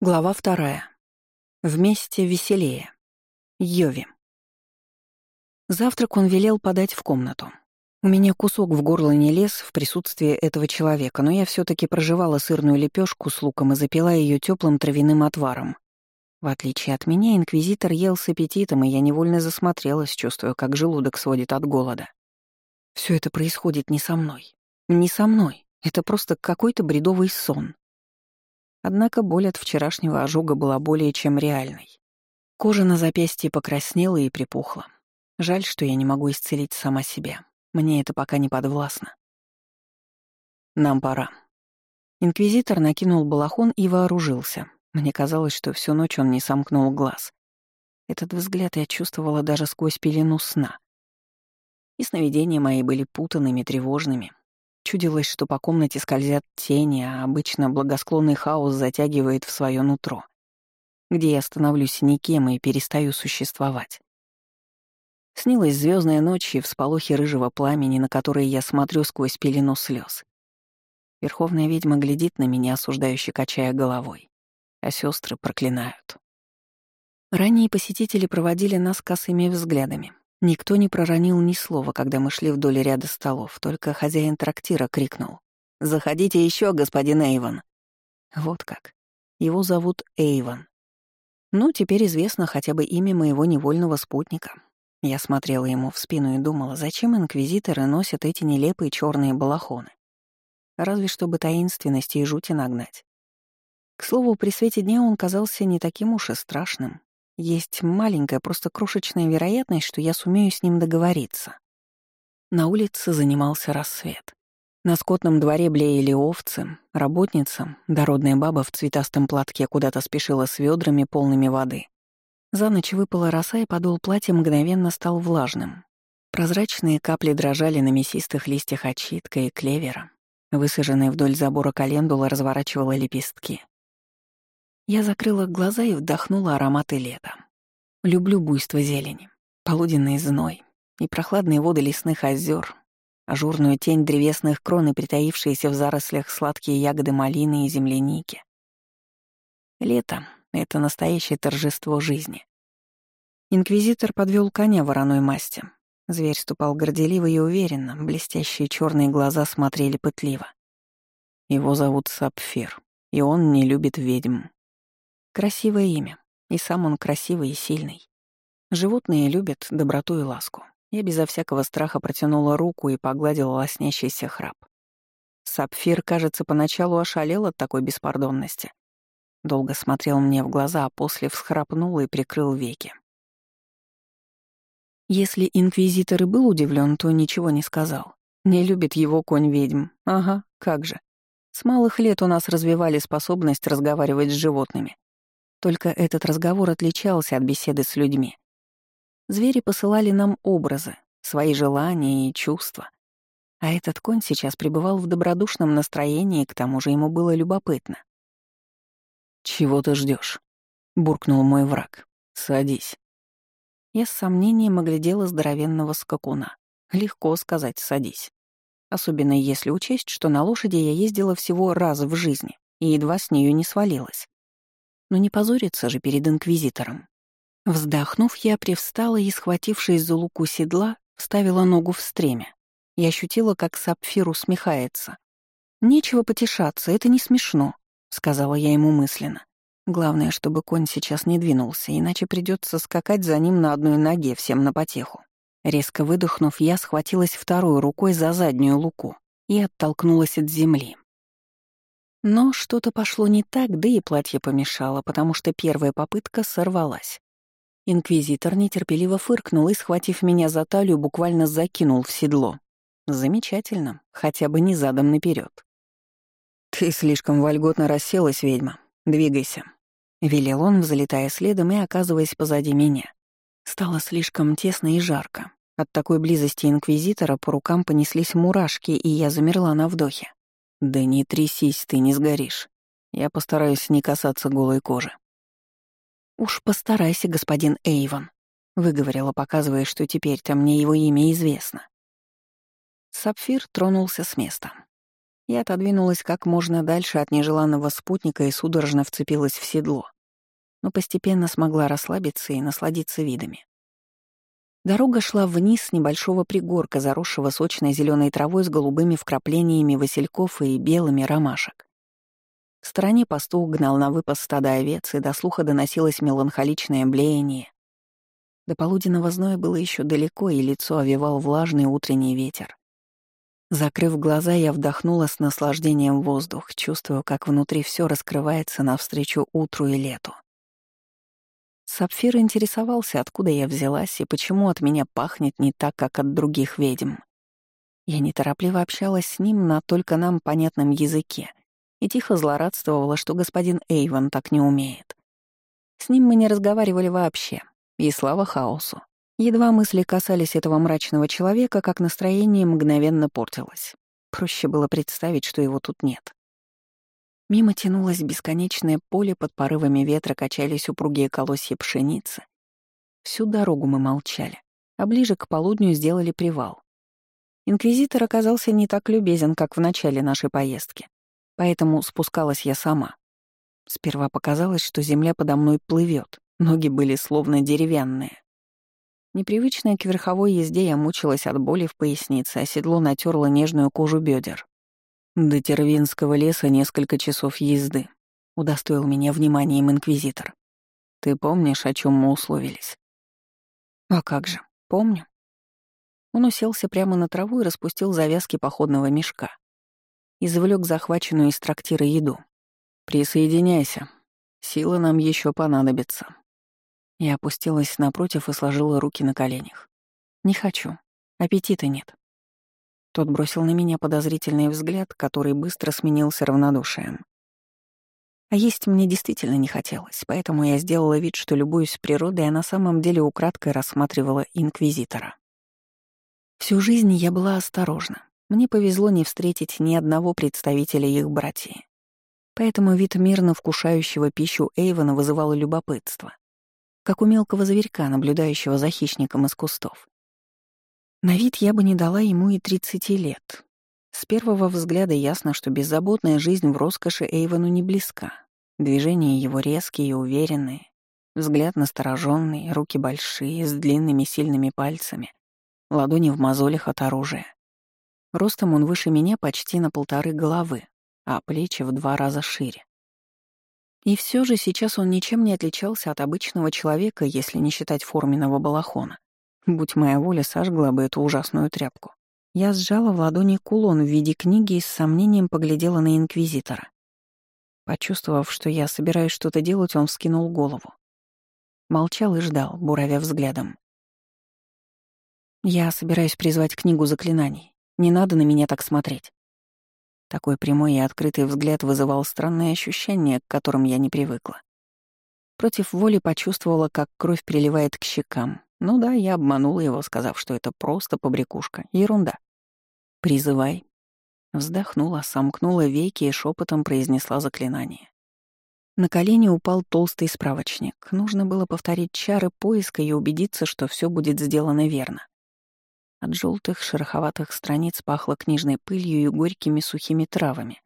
Глава вторая. Вместе веселее. Йови. Завтрак он велел подать в комнату. У меня кусок в горло не лез в присутствии этого человека, но я все таки проживала сырную лепешку с луком и запила ее теплым травяным отваром. В отличие от меня, инквизитор ел с аппетитом, и я невольно засмотрелась, чувствуя, как желудок сводит от голода. Все это происходит не со мной. Не со мной. Это просто какой-то бредовый сон. Однако боль от вчерашнего ожога была более чем реальной. Кожа на запястье покраснела и припухла. Жаль, что я не могу исцелить сама себя. Мне это пока не подвластно. Нам пора. Инквизитор накинул балахон и вооружился. Мне казалось, что всю ночь он не сомкнул глаз. Этот взгляд я чувствовала даже сквозь пелену сна. И сновидения мои были путанными, тревожными, Чудилось, что по комнате скользят тени, а обычно благосклонный хаос затягивает в свое нутро, где я становлюсь никем и перестаю существовать. Снилась звездная ночь и всполохи рыжего пламени, на которые я смотрю сквозь пелену слез. Верховная ведьма глядит на меня, осуждающе качая головой, а сестры проклинают. Ранние посетители проводили нас косыми взглядами, Никто не проронил ни слова, когда мы шли вдоль ряда столов, только хозяин трактира крикнул. «Заходите еще, господин Эйвон!» Вот как. Его зовут Эйвон. Ну, теперь известно хотя бы имя моего невольного спутника. Я смотрела ему в спину и думала, зачем инквизиторы носят эти нелепые черные балахоны. Разве чтобы таинственности и жути нагнать. К слову, при свете дня он казался не таким уж и страшным, есть маленькая, просто крошечная вероятность, что я сумею с ним договориться. На улице занимался рассвет. На скотном дворе блеяли овцы, работница, дородная баба в цветастом платке куда-то спешила с ведрами, полными воды. За ночь выпала роса, и подол платья мгновенно стал влажным. Прозрачные капли дрожали на мясистых листьях очитка и клевера. Высаженная вдоль забора календула разворачивала лепестки. Я закрыла глаза и вдохнула ароматы лета. Люблю буйство зелени, полуденный зной и прохладные воды лесных озер, ажурную тень древесных крон и притаившиеся в зарослях сладкие ягоды малины и земляники. Лето — это настоящее торжество жизни. Инквизитор подвел коня вороной масти. Зверь ступал горделиво и уверенно, блестящие черные глаза смотрели пытливо. Его зовут Сапфир, и он не любит ведьм. Красивое имя. И сам он красивый и сильный. Животные любят доброту и ласку. Я безо всякого страха протянула руку и погладила лоснящийся храп. Сапфир, кажется, поначалу ошалел от такой беспардонности. Долго смотрел мне в глаза, а после всхрапнул и прикрыл веки. Если инквизитор и был удивлен, то ничего не сказал. Не любит его конь-ведьм. Ага, как же. С малых лет у нас развивали способность разговаривать с животными. Только этот разговор отличался от беседы с людьми. Звери посылали нам образы, свои желания и чувства. А этот конь сейчас пребывал в добродушном настроении, к тому же ему было любопытно. «Чего ты ждешь? буркнул мой враг. «Садись». Я с сомнением оглядела здоровенного скакуна. Легко сказать «садись». Особенно если учесть, что на лошади я ездила всего раз в жизни и едва с нее не свалилась но не позориться же перед инквизитором. Вздохнув, я привстала и, схватившись за луку седла, вставила ногу в стремя. Я ощутила, как сапфир усмехается. «Нечего потешаться, это не смешно», — сказала я ему мысленно. Главное, чтобы конь сейчас не двинулся, иначе придется скакать за ним на одной ноге всем на потеху. Резко выдохнув, я схватилась второй рукой за заднюю луку и оттолкнулась от земли. Но что-то пошло не так, да и платье помешало, потому что первая попытка сорвалась. Инквизитор нетерпеливо фыркнул и, схватив меня за талию, буквально закинул в седло. Замечательно, хотя бы не задом наперед. «Ты слишком вольготно расселась, ведьма. Двигайся», — велел он, взлетая следом и оказываясь позади меня. Стало слишком тесно и жарко. От такой близости инквизитора по рукам понеслись мурашки, и я замерла на вдохе. «Да не трясись, ты не сгоришь. Я постараюсь не касаться голой кожи». «Уж постарайся, господин Эйвон», — выговорила, показывая, что теперь-то мне его имя известно. Сапфир тронулся с места. Я отодвинулась как можно дальше от нежеланного спутника и судорожно вцепилась в седло, но постепенно смогла расслабиться и насладиться видами. Дорога шла вниз с небольшого пригорка, заросшего сочной зеленой травой с голубыми вкраплениями васильков и белыми ромашек. В стороне пастух гнал на выпас стада овец, и до слуха доносилось меланхоличное блеяние. До полуденного зноя было еще далеко, и лицо овевал влажный утренний ветер. Закрыв глаза, я вдохнула с наслаждением воздух, чувствуя, как внутри все раскрывается навстречу утру и лету. Сапфир интересовался, откуда я взялась и почему от меня пахнет не так, как от других ведьм. Я неторопливо общалась с ним на только нам понятном языке и тихо злорадствовала, что господин Эйвен так не умеет. С ним мы не разговаривали вообще, и слава хаосу. Едва мысли касались этого мрачного человека, как настроение мгновенно портилось. Проще было представить, что его тут нет. Мимо тянулось бесконечное поле, под порывами ветра качались упругие колосья пшеницы. Всю дорогу мы молчали, а ближе к полудню сделали привал. Инквизитор оказался не так любезен, как в начале нашей поездки, поэтому спускалась я сама. Сперва показалось, что земля подо мной плывет, ноги были словно деревянные. Непривычная к верховой езде, я мучилась от боли в пояснице, а седло натерло нежную кожу бедер. До Тервинского леса несколько часов езды. Удостоил меня вниманием инквизитор. Ты помнишь, о чем мы условились? А как же, помню. Он уселся прямо на траву и распустил завязки походного мешка. Извлек захваченную из трактира еду. «Присоединяйся. Сила нам еще понадобится». Я опустилась напротив и сложила руки на коленях. «Не хочу. Аппетита нет». Тот бросил на меня подозрительный взгляд, который быстро сменился равнодушием. А есть мне действительно не хотелось, поэтому я сделала вид, что любуюсь природой, а на самом деле украдкой рассматривала инквизитора. Всю жизнь я была осторожна. Мне повезло не встретить ни одного представителя их братьев. Поэтому вид мирно вкушающего пищу Эйвона вызывал любопытство как у мелкого зверька, наблюдающего за хищником из кустов. На вид я бы не дала ему и 30 лет. С первого взгляда ясно, что беззаботная жизнь в роскоши Эйвону не близка. Движения его резкие и уверенные, взгляд настороженный, руки большие, с длинными сильными пальцами, ладони в мозолях от оружия. Ростом он выше меня почти на полторы головы, а плечи в два раза шире. И все же сейчас он ничем не отличался от обычного человека, если не считать форменного балахона. Будь моя воля, сожгла бы эту ужасную тряпку. Я сжала в ладони кулон в виде книги и с сомнением поглядела на Инквизитора. Почувствовав, что я собираюсь что-то делать, он вскинул голову. Молчал и ждал, буравя взглядом. «Я собираюсь призвать книгу заклинаний. Не надо на меня так смотреть». Такой прямой и открытый взгляд вызывал странные ощущения, к которым я не привыкла. Против воли почувствовала, как кровь приливает к щекам. Ну да, я обманула его, сказав, что это просто побрякушка, ерунда. «Призывай». Вздохнула, сомкнула веки и шепотом произнесла заклинание. На колени упал толстый справочник. Нужно было повторить чары поиска и убедиться, что все будет сделано верно. От желтых шероховатых страниц пахло книжной пылью и горькими сухими травами,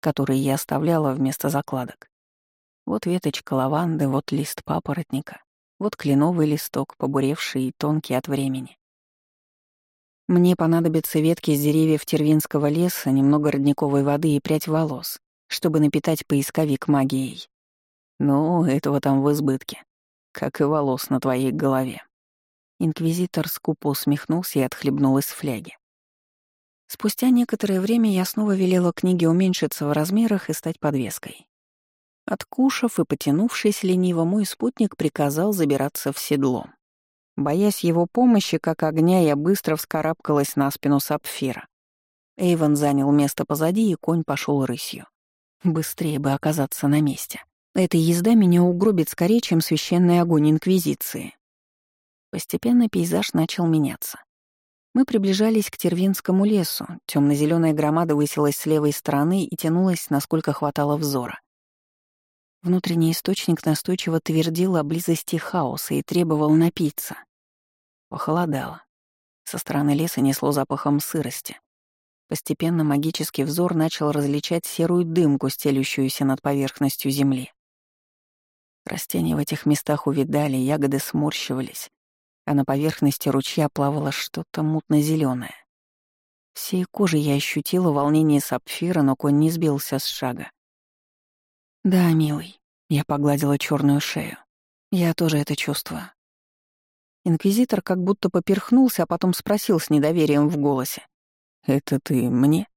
которые я оставляла вместо закладок. Вот веточка лаванды, вот лист папоротника, вот кленовый листок, побуревший и тонкий от времени. Мне понадобятся ветки с деревьев Тервинского леса, немного родниковой воды и прядь волос, чтобы напитать поисковик магией. Ну, этого там в избытке, как и волос на твоей голове. Инквизитор скупо усмехнулся и отхлебнул из фляги. Спустя некоторое время я снова велела книге уменьшиться в размерах и стать подвеской. Откушав и потянувшись лениво, мой спутник приказал забираться в седло. Боясь его помощи, как огня, я быстро вскарабкалась на спину сапфира. Эйвен занял место позади, и конь пошел рысью. Быстрее бы оказаться на месте. Эта езда меня угробит скорее, чем священный огонь Инквизиции. Постепенно пейзаж начал меняться. Мы приближались к Тервинскому лесу, темно-зеленая громада высилась с левой стороны и тянулась, насколько хватало взора. Внутренний источник настойчиво твердил о близости хаоса и требовал напиться. Похолодало. Со стороны леса несло запахом сырости. Постепенно магический взор начал различать серую дымку, стелющуюся над поверхностью земли. Растения в этих местах увидали, ягоды сморщивались, а на поверхности ручья плавало что-то мутно зеленое Всей кожей я ощутила волнение сапфира, но конь не сбился с шага. «Да, милый», — я погладила черную шею. «Я тоже это чувствую». Инквизитор как будто поперхнулся, а потом спросил с недоверием в голосе. «Это ты мне?»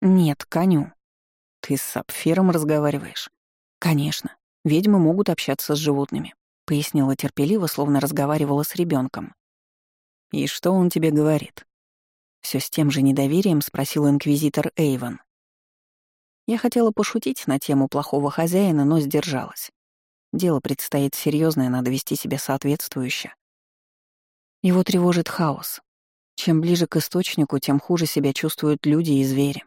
«Нет, коню». «Ты с сапфиром разговариваешь?» «Конечно. Ведьмы могут общаться с животными», — пояснила терпеливо, словно разговаривала с ребенком. «И что он тебе говорит?» Все с тем же недоверием спросил инквизитор Эйвен. Я хотела пошутить на тему плохого хозяина, но сдержалась. Дело предстоит серьезное, надо вести себя соответствующе. Его тревожит хаос. Чем ближе к источнику, тем хуже себя чувствуют люди и звери.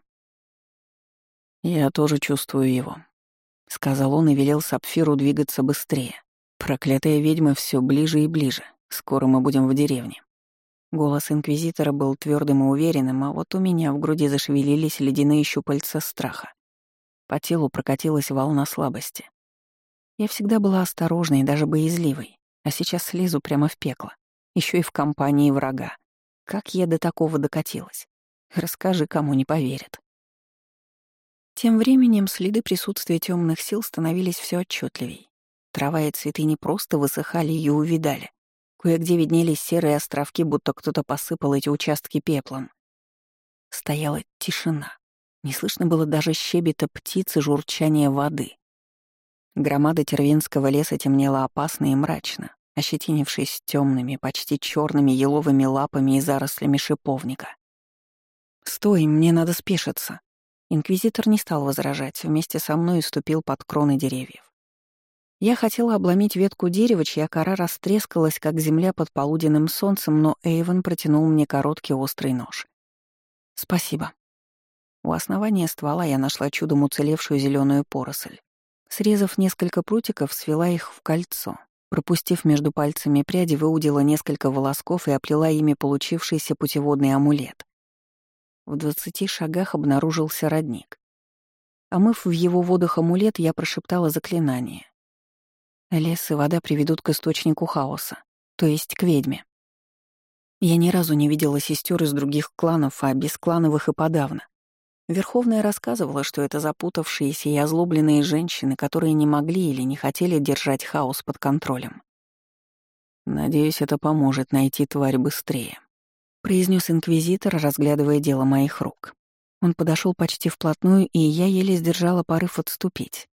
«Я тоже чувствую его», — сказал он и велел Сапфиру двигаться быстрее. «Проклятая ведьма все ближе и ближе. Скоро мы будем в деревне». Голос инквизитора был твердым и уверенным, а вот у меня в груди зашевелились ледяные щупальца страха. По телу прокатилась волна слабости. Я всегда была осторожной и даже боязливой, а сейчас слезу прямо в пекло, еще и в компании врага. Как я до такого докатилась? Расскажи, кому не поверят. Тем временем следы присутствия темных сил становились все отчетливей. Трава и цветы не просто высыхали и увидали, Кое-где виднелись серые островки, будто кто-то посыпал эти участки пеплом. Стояла тишина. Не слышно было даже щебета птиц и журчания воды. Громада тервинского леса темнела опасно и мрачно, ощетинившись темными, почти черными еловыми лапами и зарослями шиповника. «Стой, мне надо спешиться». Инквизитор не стал возражать, вместе со мной ступил под кроны деревьев. Я хотела обломить ветку дерева, чья кора растрескалась, как земля под полуденным солнцем, но Эйвен протянул мне короткий острый нож. «Спасибо». У основания ствола я нашла чудом уцелевшую зеленую поросль. Срезав несколько прутиков, свела их в кольцо. Пропустив между пальцами пряди, выудила несколько волосков и оплела ими получившийся путеводный амулет. В двадцати шагах обнаружился родник. Омыв в его водах амулет, я прошептала заклинание. Лес и вода приведут к источнику хаоса, то есть к ведьме. Я ни разу не видела сестер из других кланов, а бесклановых и подавно. Верховная рассказывала, что это запутавшиеся и озлобленные женщины, которые не могли или не хотели держать хаос под контролем. «Надеюсь, это поможет найти тварь быстрее», — произнес инквизитор, разглядывая дело моих рук. Он подошел почти вплотную, и я еле сдержала порыв отступить.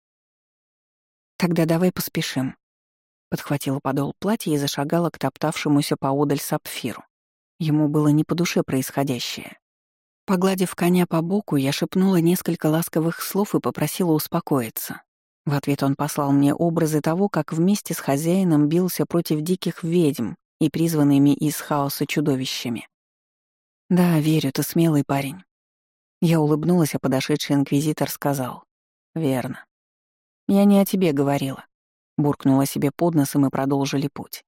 «Тогда давай поспешим». Подхватила подол платья и зашагала к топтавшемуся поодаль сапфиру. Ему было не по душе происходящее. Погладив коня по боку, я шепнула несколько ласковых слов и попросила успокоиться. В ответ он послал мне образы того, как вместе с хозяином бился против диких ведьм и призванными из хаоса чудовищами. «Да, верю, ты смелый парень». Я улыбнулась, а подошедший инквизитор сказал. «Верно. «Я не о тебе говорила», — буркнула себе под носом и продолжили путь.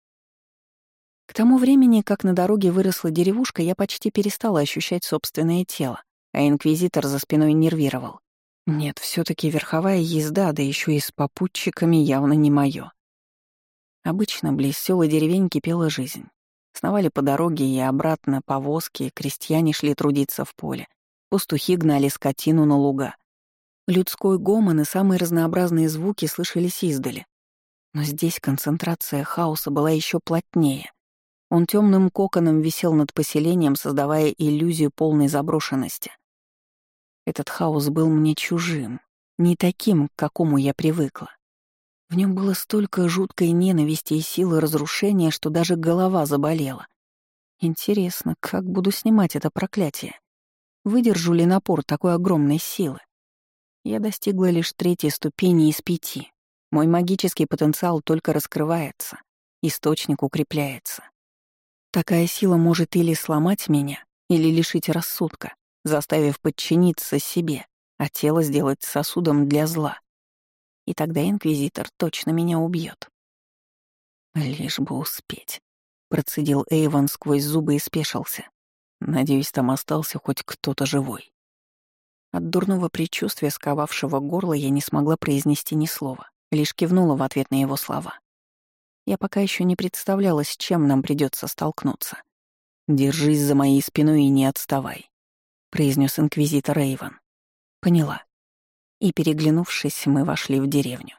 К тому времени, как на дороге выросла деревушка, я почти перестала ощущать собственное тело, а инквизитор за спиной нервировал. Нет, все таки верховая езда, да еще и с попутчиками, явно не мое. Обычно близ села деревень кипела жизнь. Сновали по дороге и обратно повозки, крестьяне шли трудиться в поле, пастухи гнали скотину на луга. Людской гомон и самые разнообразные звуки слышались издали. Но здесь концентрация хаоса была еще плотнее. Он темным коконом висел над поселением, создавая иллюзию полной заброшенности. Этот хаос был мне чужим, не таким, к какому я привыкла. В нем было столько жуткой ненависти и силы разрушения, что даже голова заболела. Интересно, как буду снимать это проклятие? Выдержу ли напор такой огромной силы? Я достигла лишь третьей ступени из пяти. Мой магический потенциал только раскрывается, источник укрепляется. Такая сила может или сломать меня, или лишить рассудка, заставив подчиниться себе, а тело сделать сосудом для зла. И тогда Инквизитор точно меня убьет. Лишь бы успеть. Процедил Эйвон сквозь зубы и спешился. Надеюсь, там остался хоть кто-то живой. От дурного предчувствия, сковавшего горло, я не смогла произнести ни слова, лишь кивнула в ответ на его слова. Я пока еще не представляла, с чем нам придется столкнуться. «Держись за моей спиной и не отставай», — произнес инквизитор Эйвен. Поняла. И, переглянувшись, мы вошли в деревню.